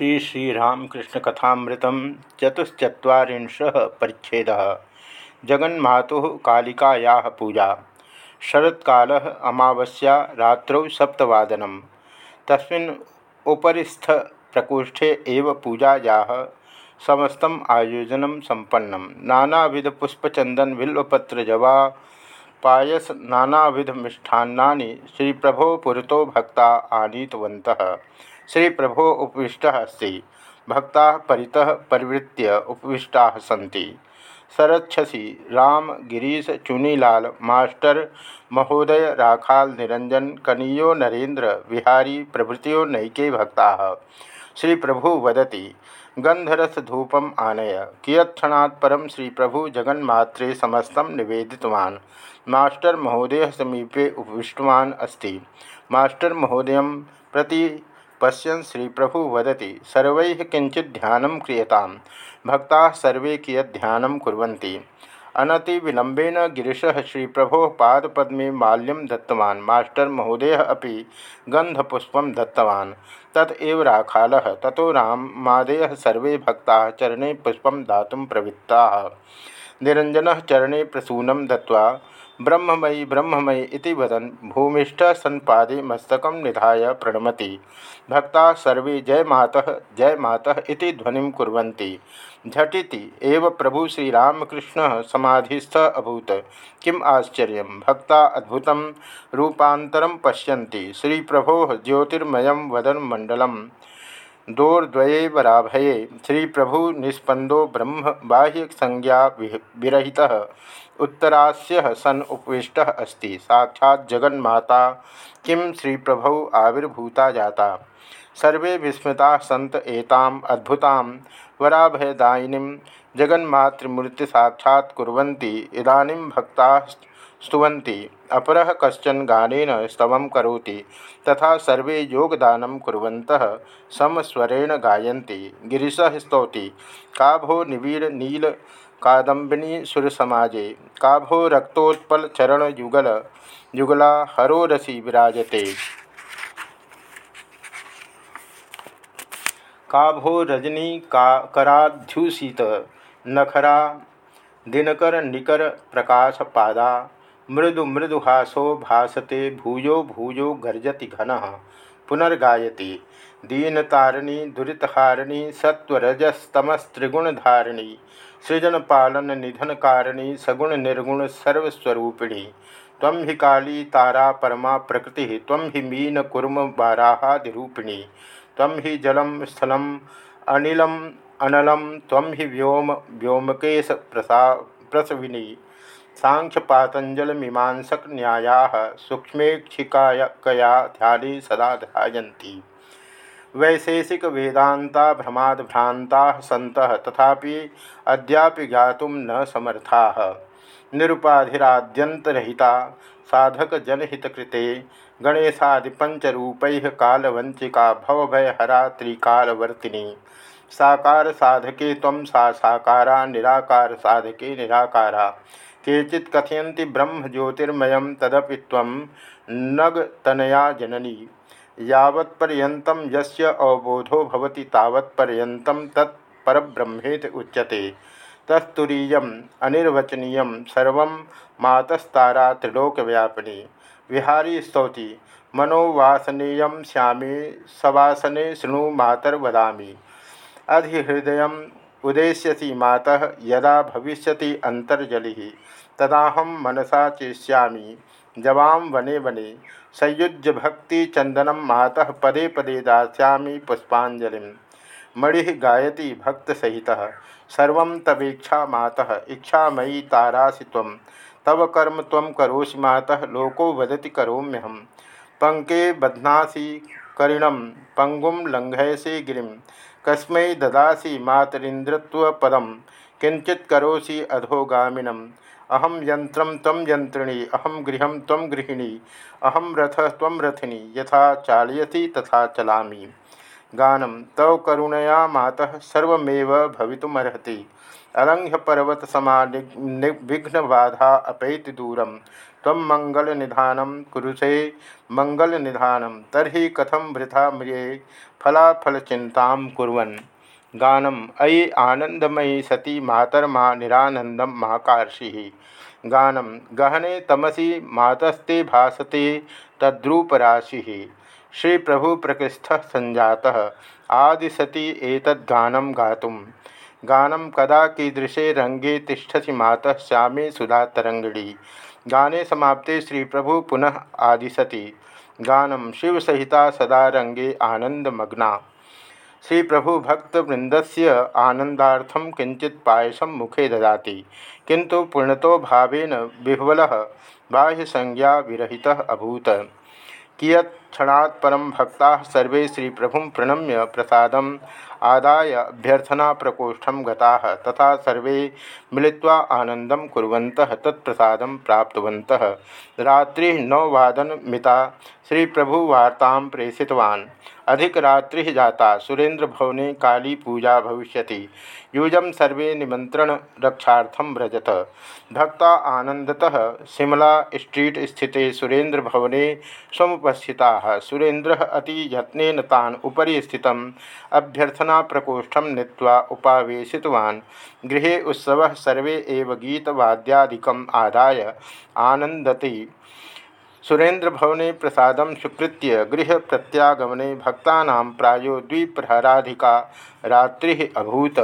श्री श्रीरामकृष्ण कथामृत चतुश्चत्वारिंश परिच्छेद। जगन्मातु कालिकाया पूजा। शरत्काल अमावस्या रात्रौ सप्तवादन तस्मिन् पूजाया समस्त आयोजन संपन्न नानाविध पुष्पचंदन बिल्वपत्र जवा, पायस, नानाविध श्री प्रभो पुरतो भक्ता आनीतवन्तः। श्री प्रभो उपविष्ट अस्त। भक्ता परितः परिवृत्य उपविष्टा सी सरक्षसी राम, गिरीश, चुनीलाल, मास्टर, महोदय, राखाल, निरंजन, कनीयो नरेन्द्र विहारी, प्रभृतियो, नैके भक्ता। श्री प्रभु वदती, गंधरस धूपम आनय, कियत्क्षणात् परम श्री प्रभु जगन्मात्रे समस्त निवेदितवान्। मास्टर महोदय समीपे उपविष्टवान् अस्ति। मास्टर महोदय प्रति पश्यन् श्री प्रभु वदति, सर्व ध्यान क्रियता भक्ता सर्वे कियत् ध्यानं कुर्वन्ति। अनतिविलम्बेन गिरीशः श्री प्रभो पादपद्मे माल्यम दत्तवान्। मास्टर महोदय अभी गंधपुष्प दत्तवान्। तत एव राखालः। ततो मादय सर्वे भक्ता चरणे पुष्प दातुं प्रवृत्ताः। निरञ्जनः चरणे प्रसूनं दत्त्वा ब्रह्ममयी ब्रह्ममयी इति वदन्, भूमिष्ठ सन्पादे मस्तक निधाय प्रणमति। भक्ता सर्वे जय मातः जय मातः इति ध्वनिं कुर्वन्ति। झटिति, एव प्रभु श्रीरामकृष्ण समाधिस्थ अभूत। किम आश्चर्य भक्ता पश्यन्ति। श्री प्रभो ज्योतिर्मय वदन मंडलम दोर्द्वयेवराभये श्री प्रभु निस्पंदो ब्रह्म बाह्य संज्ञा विरहिता। उत्तरास्य सन उपविष्ट अस्त। साक्षात् जगन्माता किं श्री प्रभौ आविर्भूता जाता। सर्वे विस्मता सन्त एताम अद्भुतां वराभयदायिनीं जगन्मातृमूर्ति साक्षात् कुर्वन्ति। इदानीं भक्ता स्तुवन्ति। अपरः कश्चन गानेन स्तवं करोति। तथा सर्वे योगदानं कुर्वन्तः समस्वरेण गायन्ति। गिरिशः स्तौति। सुरसमाजे काभो रक्तोत्पल चरण युगल। युगला हरोरसी विराजते। काभो रजनी का कराध्युषित नखरा दिनकर निकर प्रकाश पादा। मृदु मृदुहासो भासते भूयो भूयो गर्जति घन पुनर्गायति। दीनतारिणी, दुरीतहारिणी सत्वरजस्तमस्त्रिगुणधारिणी सृजन पालन निधन कारिणी सगुण निर्गुण सर्वस्वरूपिणी तम ही काली तारा परमा प्रकृति तम ही मीन कुर्म बाराहादिरूपिणी तम ही जलम स्थलम अनिलम अनलम तम ही व्योम व्योमकेश प्रसा प्रसविनी। सांख्य पातंजल मीमांसक न्याया सूक्ष्मेक्षिकाकया ध्याने सदा ध्यायन्ति। वैशेषिक वेदांता भ्रमाद भ्रांता सत तथापि अद्यापि ज्ञातुं न समर्था। निरुपाधिराद्यंतरहिता साधक जनहितकृते गणेशादिपंचरूपै कालवंचिका भवभयहरा त्रिकालवर्तिनी। साकार साधके तम सा साकारा निराकार साधके निराकारा। केचित् कथयन्ति ब्रह्म ज्योतिर्मय तदपि नगतनया जननी। यावत्पर्यन्तं यस्य अवबोधो भवति तावत्पर्यन्तं तत्परब्रह्मेति उच्यते। तस्तुरीयम् अनिर्वचनीयं सर्वं मातस्तारा त्रिलोकव्यापिनी। विहारी स्तौति, मनोवासनीय श्यामी, सवासने शृणु मातर्वदामी। अधिहृदय उदेश्यसी माता, यदा भविष्यति अंतर्जलि तदाहम मनसा चेष्यामी जवाम वने वने संयुज्य भक्ति चंदनम मातः पदे पदे दास्यामी पुष्पाजलि मणि गायती भक्त सहित सर्व तवेक्षा मातः, इच्छामयी तारासी तव। तव कर्म तव करोसि मातः, लोको वदति करोम्यहम पंके बध्नासी करिणम पंगुम लंघयसी गिरी। कस्म ददासी मातरींद्रत्वपदम किंचित करोसि अहम यंत्र यंत्रिणी अहम गृह तम गृहिणी अहम रथ तम रथिनी, यथा चालयसी तथा चलामी। गानम तव करुणया मातः सर्वमेव भवितुमर्हति। अलंघ्य पर्वत समा विघ्न बाधा अपैति दूरम तम मंगल निधानम कुरुषे मंगल निधानम तरी कथम वृथा म्रिये फलाफल चिंता कुरन गानम अयि आनंदमयी सती मातर्मा निरानंदम महाकार्षि। गानम गहने तमसी मातस्ते भासते तद्रूपराशि। श्री प्रभु प्रकृष्ठ संजाता एतद्गानं गातुं गानं कदा कीदृशे रंगे तिष्ठति मातः श्यामे सुधा तरंगिणी गाने समाप्ते श्री प्रभु पुनः आदिशति गानम शिवसहिता सदा रंगे आनंदमग्ना श्री प्रभु भक्तवृंद से आनंदार्थम मुखे ददाति। किंतु पूर्णतो भावेन विह्वल बाह्य संज्ञा विरहित अभूत। कियत् क्षणात् परम भक्ता सर्वे श्री प्रभु प्रणम्य प्रसाद आदाय अभ्यर्थना प्रकोष्ठ गता तथा सर्वे मिलित्वा आनंदम कुर्वन्तः तत्प्रसाद प्राप्तवन्तः। रात्रि नववादन मिता श्री प्रभु वार्ता प्रेषितवान्। अधिक रात्रि जाता सुरेंद्र भवने काली पूजा भविष्य यूजम सर्वे निमंत्रण रक्षार्थम व्रजत। भक्ता आनंदतः शिमला स्ट्रीट स्थिते सुरेंद्र भवने समुपस्थिता सुरेंद्र अति यत्न तान उपरी स्थित अभ्यर्थना प्रकोष्ठम नीता उपावेशितवान्। गृह उत्सव सर्वे एव गीतवाद्यादिकम् आदाय। आनंदती सुरेंद्र भवने प्रसाद स्वीकृत्य गृह प्रत्यागमने भक्ता प्रायो द्विप्रहराधिका रात्रि अभूत।